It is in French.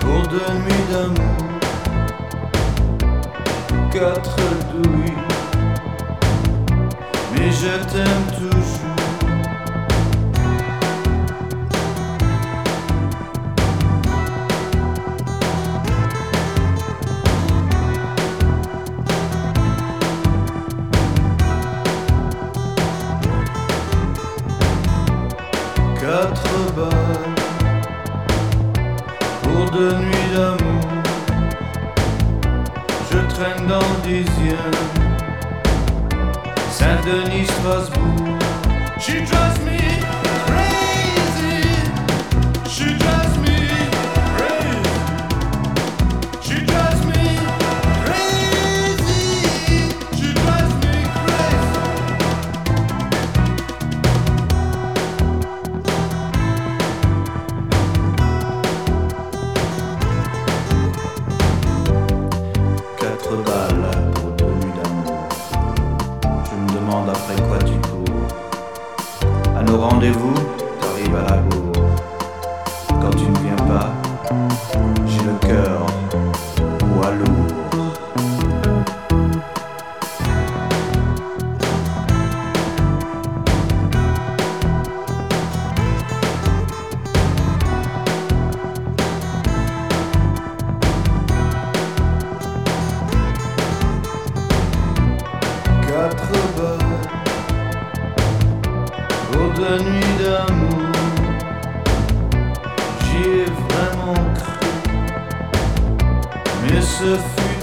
pour deux nuits d'amour. Quatre douilles, mais je t'aime toujours. Quatre balles pour deux nuits d'amour. Je traîne dans le dixième, Saint-Denis, Strasbourg. She drives me rendez-vous, deux nuits d'amour. J'y ai vraiment cru, mais ce fut